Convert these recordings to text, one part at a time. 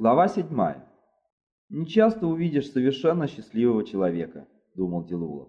Глава 7. «Не часто увидишь совершенно счастливого человека», — думал Дилула.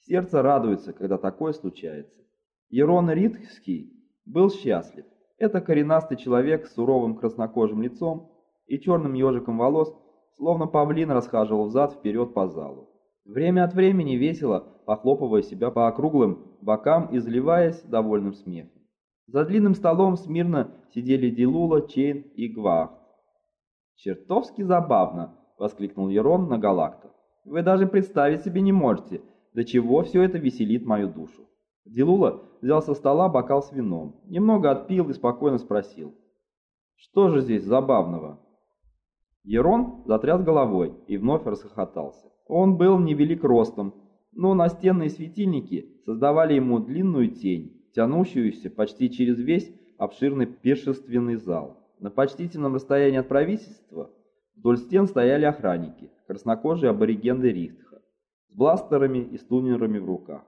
«Сердце радуется, когда такое случается». Ерон Ритхский был счастлив. Это коренастый человек с суровым краснокожим лицом и черным ежиком волос, словно павлин расхаживал взад-вперед по залу. Время от времени весело, похлопывая себя по округлым бокам и заливаясь довольным смехом. За длинным столом смирно сидели Дилула, Чейн и Гвахт. «Чертовски забавно!» — воскликнул Ерон на Галакта. «Вы даже представить себе не можете, до чего все это веселит мою душу». Дилула взял со стола бокал с вином, немного отпил и спокойно спросил. «Что же здесь забавного?» Ерон затряс головой и вновь расхохотался. Он был невелик ростом, но настенные светильники создавали ему длинную тень, тянущуюся почти через весь обширный пиршественный зал. На почтительном расстоянии от правительства вдоль стен стояли охранники, краснокожие аборигены Рихтха, с бластерами и стунерами в руках.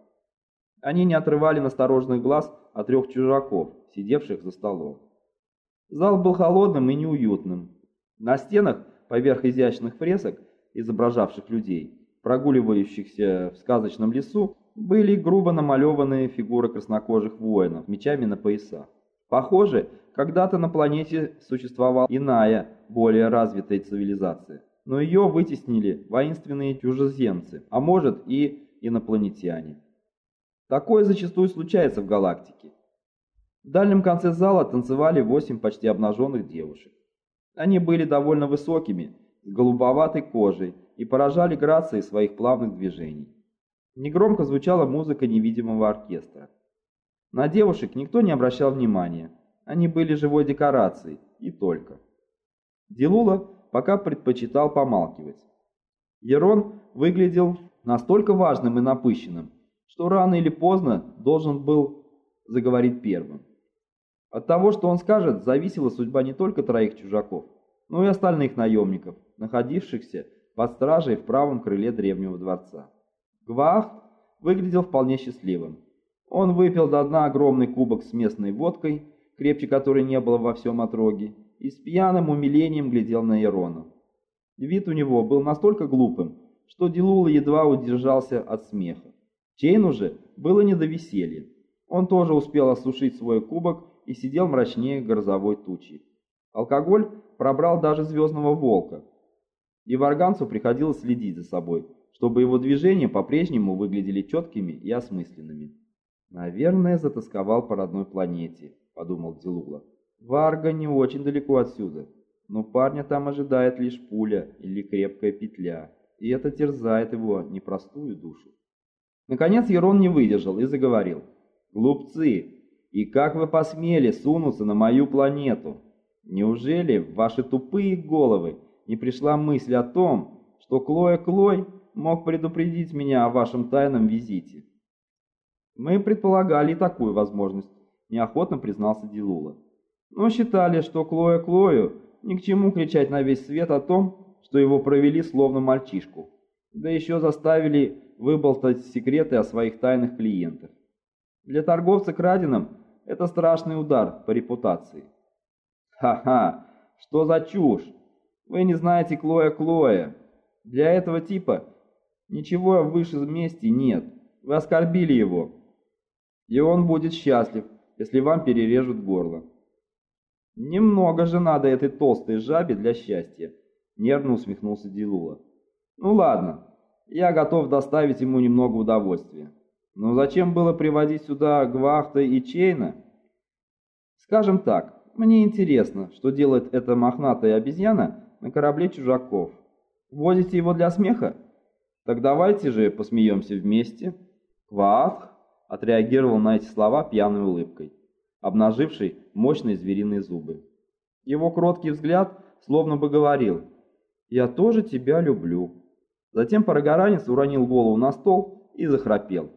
Они не отрывали настороженных глаз от трех чужаков, сидевших за столом. Зал был холодным и неуютным. На стенах, поверх изящных фресок, изображавших людей, прогуливающихся в сказочном лесу, были грубо намалеванные фигуры краснокожих воинов, мечами на поясах. Похоже, когда-то на планете существовала иная, более развитая цивилизация, но ее вытеснили воинственные чужеземцы, а может и инопланетяне. Такое зачастую случается в галактике. В дальнем конце зала танцевали восемь почти обнаженных девушек. Они были довольно высокими, с голубоватой кожей и поражали грацией своих плавных движений. Негромко звучала музыка невидимого оркестра. На девушек никто не обращал внимания, они были живой декорацией, и только. Дилула пока предпочитал помалкивать. Ерон выглядел настолько важным и напыщенным, что рано или поздно должен был заговорить первым. От того, что он скажет, зависела судьба не только троих чужаков, но и остальных наемников, находившихся под стражей в правом крыле древнего дворца. Гвахт выглядел вполне счастливым. Он выпил до дна огромный кубок с местной водкой, крепче которой не было во всем отроге, и с пьяным умилением глядел на Ирона. Вид у него был настолько глупым, что Дилула едва удержался от смеха. Чейну же было не до веселья. Он тоже успел осушить свой кубок и сидел мрачнее грозовой тучи. Алкоголь пробрал даже звездного волка, и варганцу приходилось следить за собой, чтобы его движения по-прежнему выглядели четкими и осмысленными. «Наверное, затасковал по родной планете», — подумал Дзилула. «Варга не очень далеко отсюда, но парня там ожидает лишь пуля или крепкая петля, и это терзает его непростую душу». Наконец Ерон не выдержал и заговорил. «Глупцы, и как вы посмели сунуться на мою планету? Неужели в ваши тупые головы не пришла мысль о том, что Клоя Клой мог предупредить меня о вашем тайном визите?» Мы предполагали такую возможность, неохотно признался Дилула. Но считали, что Клоя Клою ни к чему кричать на весь свет о том, что его провели словно мальчишку. Да еще заставили выболтать секреты о своих тайных клиентах. Для торговца краденым это страшный удар по репутации. Ха-ха, что за чушь? Вы не знаете Клоя Клоя. Для этого типа ничего выше мести нет. Вы оскорбили его, и он будет счастлив, если вам перережут горло. Немного же надо этой толстой жабе для счастья, нервно усмехнулся Дилула. Ну ладно, я готов доставить ему немного удовольствия. Но зачем было приводить сюда Гвахта и Чейна? Скажем так, мне интересно, что делает эта мохнатая обезьяна на корабле чужаков. Возите его для смеха? Так давайте же посмеемся вместе. Кваах отреагировал на эти слова пьяной улыбкой, обнажившей мощные звериные зубы. Его кроткий взгляд словно бы говорил «Я тоже тебя люблю». Затем парагоранец уронил голову на стол и захрапел.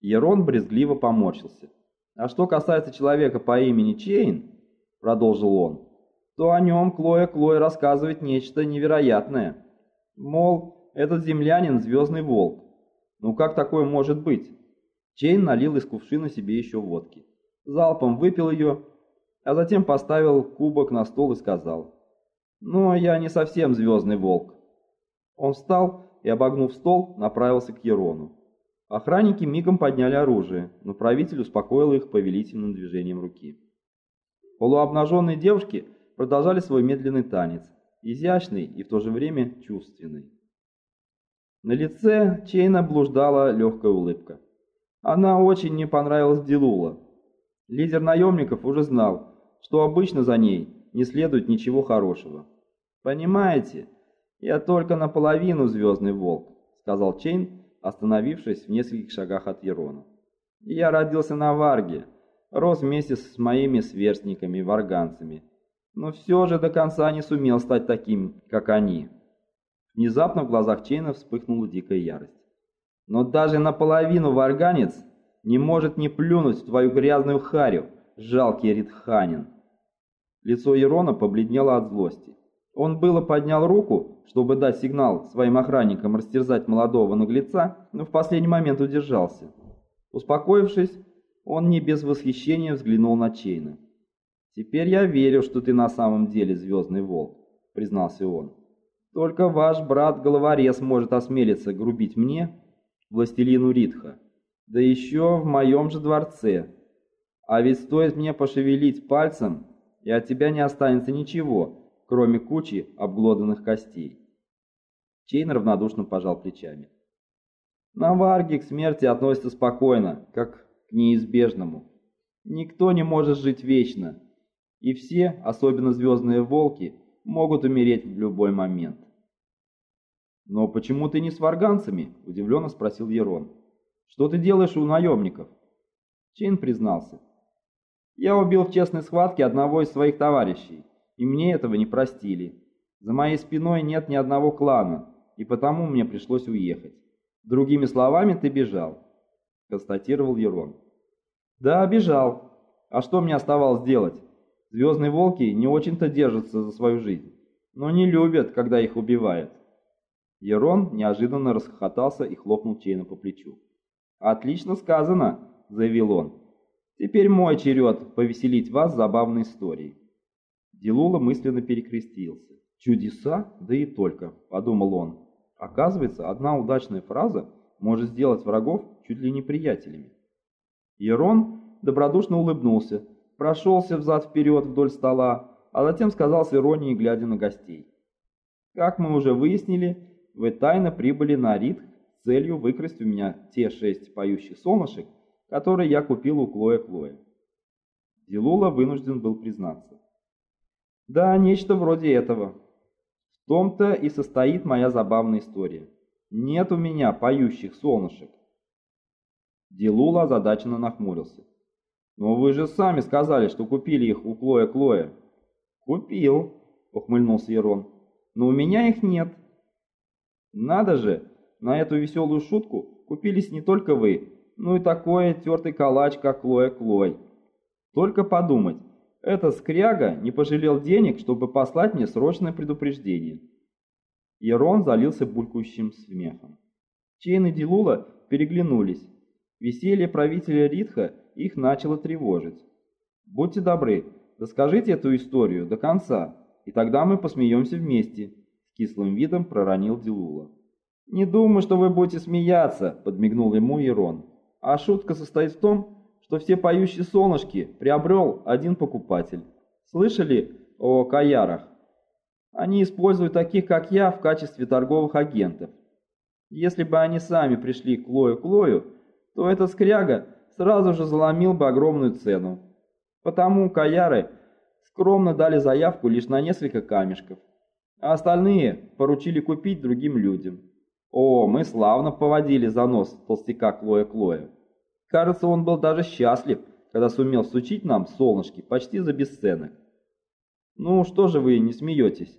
Ерон брезгливо поморщился. «А что касается человека по имени Чейн», — продолжил он, — «то о нем Клоя Клой рассказывает нечто невероятное. Мол, этот землянин — звездный волк. Ну как такое может быть?» Чейн налил из кувшина себе еще водки. Залпом выпил ее, а затем поставил кубок на стол и сказал. Но я не совсем звездный волк. Он встал и, обогнув стол, направился к Ерону. Охранники мигом подняли оружие, но правитель успокоил их повелительным движением руки. Полуобнаженные девушки продолжали свой медленный танец, изящный и в то же время чувственный. На лице Чейна блуждала легкая улыбка. Она очень не понравилась Дилула. Лидер наемников уже знал, что обычно за ней не следует ничего хорошего. «Понимаете, я только наполовину звездный волк», — сказал Чейн, остановившись в нескольких шагах от Ерона. «Я родился на Варге, рос вместе с моими сверстниками-варганцами, но все же до конца не сумел стать таким, как они». Внезапно в глазах Чейна вспыхнула дикая ярость. «Но даже наполовину варганец не может не плюнуть в твою грязную харю, жалкий Ритханин». Лицо Ерона побледнело от злости. Он было поднял руку, чтобы дать сигнал своим охранникам растерзать молодого наглеца, но в последний момент удержался. Успокоившись, он не без восхищения взглянул на Чейна. «Теперь я верю, что ты на самом деле звездный волк», — признался он. «Только ваш брат-головорез может осмелиться грубить мне, властелину Ритха, да еще в моем же дворце. А ведь стоит мне пошевелить пальцем, и от тебя не останется ничего, кроме кучи обглоданных костей. Чейн равнодушно пожал плечами. На Варге к смерти относятся спокойно, как к неизбежному. Никто не может жить вечно, и все, особенно звездные волки, могут умереть в любой момент. «Но почему ты не с варганцами?» – удивленно спросил Ерон. «Что ты делаешь у наемников?» Чейн признался. «Я убил в честной схватке одного из своих товарищей и мне этого не простили. За моей спиной нет ни одного клана, и потому мне пришлось уехать. Другими словами, ты бежал, констатировал Ерон. Да, бежал. А что мне оставалось делать? Звездные волки не очень-то держатся за свою жизнь, но не любят, когда их убивают. Ерон неожиданно расхохотался и хлопнул Чейна по плечу. «Отлично сказано», — заявил он. «Теперь мой черед повеселить вас забавной историей». Дилула мысленно перекрестился. «Чудеса? Да и только», — подумал он. Оказывается, одна удачная фраза может сделать врагов чуть ли не приятелями. Ерон добродушно улыбнулся, прошелся взад-вперед вдоль стола, а затем сказал с иронией, глядя на гостей. «Как мы уже выяснили, вы тайно прибыли на Рид с целью выкрасть у меня те шесть поющих солнышек, которые я купил у Клоя Клоя». Дилула вынужден был признаться. Да, нечто вроде этого. В том-то и состоит моя забавная история. Нет у меня поющих солнышек. Дилула озадаченно нахмурился. «Но вы же сами сказали, что купили их у Клоя Клоя». «Купил», — ухмыльнулся Ерон. «Но у меня их нет». «Надо же, на эту веселую шутку купились не только вы, но и такой тертый калач, как Клоя Клой. Только подумать, этот скряга не пожалел денег, чтобы послать мне срочное предупреждение. Ирон залился булькающим смехом. Чейн и Дилула переглянулись. Веселье правителя Ритха их начало тревожить. «Будьте добры, расскажите эту историю до конца, и тогда мы посмеемся вместе», — с кислым видом проронил Дилула. «Не думаю, что вы будете смеяться», — подмигнул ему Ирон. «А шутка состоит в том, что все поющие солнышки приобрел один покупатель. Слышали о каярах? Они используют таких, как я, в качестве торговых агентов. Если бы они сами пришли к Лою-Клою, то этот скряга сразу же заломил бы огромную цену. Потому каяры скромно дали заявку лишь на несколько камешков, а остальные поручили купить другим людям. О, мы славно поводили за нос толстяка Клоя-Клоя. Кажется, он был даже счастлив, когда сумел всучить нам солнышки почти за бесценок. Ну, что же вы не смеетесь?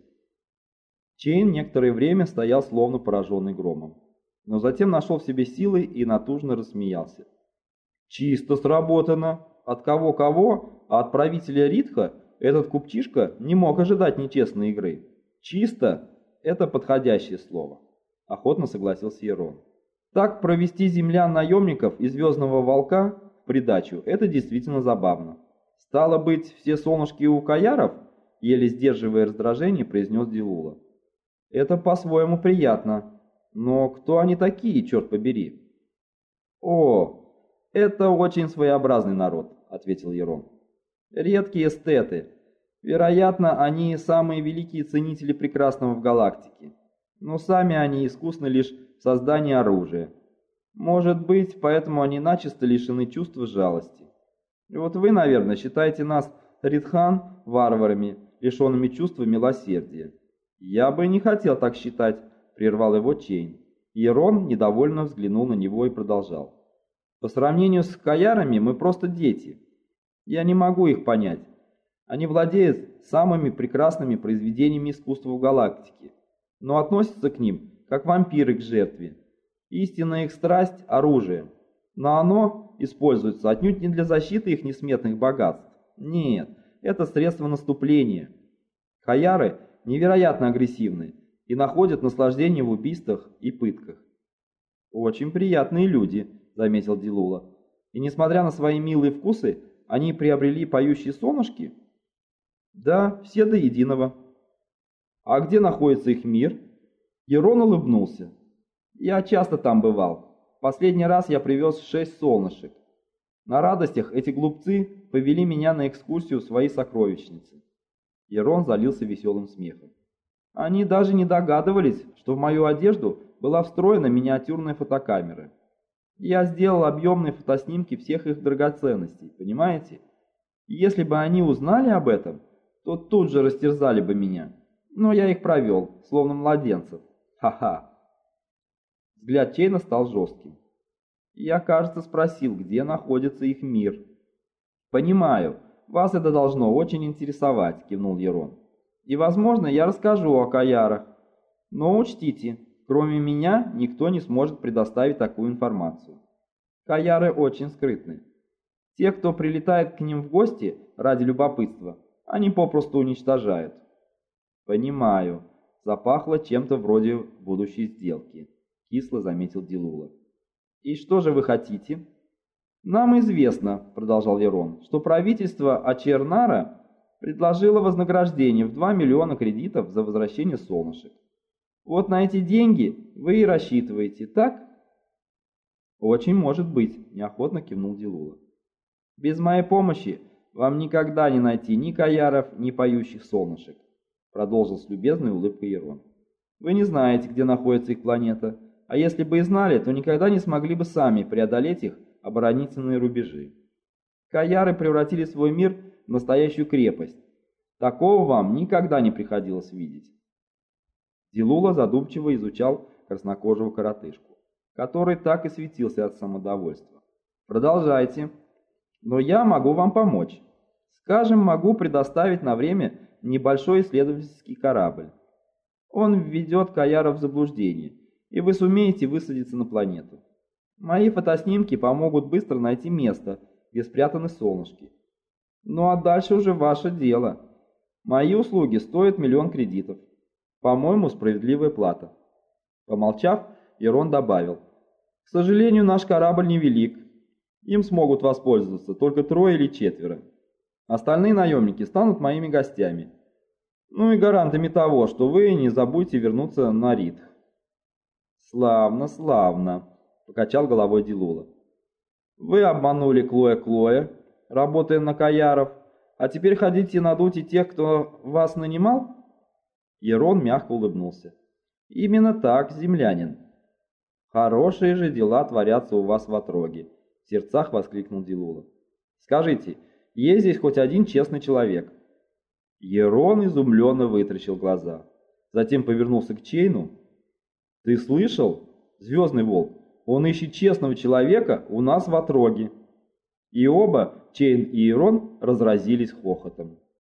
Чейн некоторое время стоял словно пораженный громом, но затем нашел в себе силы и натужно рассмеялся. Чисто сработано. От кого-кого, а от правителя Ритха этот купчишка не мог ожидать нечестной игры. Чисто – это подходящее слово. Охотно согласился Ерон. Так провести землян-наемников и Звездного Волка в придачу – это действительно забавно. Стало быть, все солнышки у каяров? еле сдерживая раздражение, произнес Дилула. «Это по-своему приятно. Но кто они такие, черт побери?» «О, это очень своеобразный народ», — ответил Ерон. «Редкие эстеты. Вероятно, они самые великие ценители прекрасного в галактике. Но сами они искусны лишь в создании оружия. Может быть, поэтому они начисто лишены чувства жалости. И вот вы, наверное, считаете нас, Ридхан, варварами, лишенными чувства милосердия. Я бы не хотел так считать, прервал его Чейн. Ерон недовольно взглянул на него и продолжал. По сравнению с каярами мы просто дети. Я не могу их понять. Они владеют самыми прекрасными произведениями искусства в галактике, но относятся к ним, как вампиры к жертве. Истинная их страсть – оружие, но оно используется отнюдь не для защиты их несметных богатств. Нет, это средство наступления. Хаяры невероятно агрессивны и находят наслаждение в убийствах и пытках. «Очень приятные люди», — заметил Дилула. «И несмотря на свои милые вкусы, они приобрели поющие солнышки?» «Да, все до единого». «А где находится их мир?» Ерон улыбнулся. «Я часто там бывал. Последний раз я привез шесть солнышек. На радостях эти глупцы повели меня на экскурсию в свои сокровищницы. Ерон залился веселым смехом. Они даже не догадывались, что в мою одежду была встроена миниатюрная фотокамера. Я сделал объемные фотоснимки всех их драгоценностей, понимаете? И если бы они узнали об этом, то тут же растерзали бы меня. Но я их провел, словно младенцев. Ха-ха. Взгляд Чейна стал жестким. Я, кажется, спросил, где находится их мир. «Понимаю, вас это должно очень интересовать», — кивнул Ерон. «И, возможно, я расскажу о Каярах. Но учтите, кроме меня никто не сможет предоставить такую информацию. Каяры очень скрытны. Те, кто прилетает к ним в гости ради любопытства, они попросту уничтожают». «Понимаю», запахло чем-то вроде будущей сделки кисло заметил Дилула. «И что же вы хотите?» «Нам известно», — продолжал Ерон, «что правительство Ачернара предложило вознаграждение в 2 миллиона кредитов за возвращение солнышек. Вот на эти деньги вы и рассчитываете, так?» «Очень может быть», — неохотно кивнул Дилула. «Без моей помощи вам никогда не найти ни каяров, ни поющих солнышек», — продолжил с любезной улыбкой Ерон. «Вы не знаете, где находится их планета, а если бы и знали, то никогда не смогли бы сами преодолеть их оборонительные рубежи. Каяры превратили свой мир в настоящую крепость. Такого вам никогда не приходилось видеть. Дилула задумчиво изучал краснокожего коротышку, который так и светился от самодовольства. «Продолжайте. Но я могу вам помочь. Скажем, могу предоставить на время небольшой исследовательский корабль. Он введет Каяра в заблуждение» и вы сумеете высадиться на планету. Мои фотоснимки помогут быстро найти место, где спрятаны солнышки. Ну а дальше уже ваше дело. Мои услуги стоят миллион кредитов. По-моему, справедливая плата. Помолчав, Ерон добавил. К сожалению, наш корабль невелик. Им смогут воспользоваться только трое или четверо. Остальные наемники станут моими гостями. Ну и гарантами того, что вы не забудете вернуться на Рид. «Славно, славно», — покачал головой Дилула. «Вы обманули Клоя-Клоя, работая на Каяров, а теперь хотите надуть и тех, кто вас нанимал?» Ерон мягко улыбнулся. «Именно так, землянин. Хорошие же дела творятся у вас в отроге», — в сердцах воскликнул Дилула. «Скажите, есть здесь хоть один честный человек?» Ерон изумленно вытращил глаза. Затем повернулся к Чейну ты слышал? Звездный волк, он ищет честного человека у нас в отроге. И оба, Чейн и Ирон, разразились хохотом.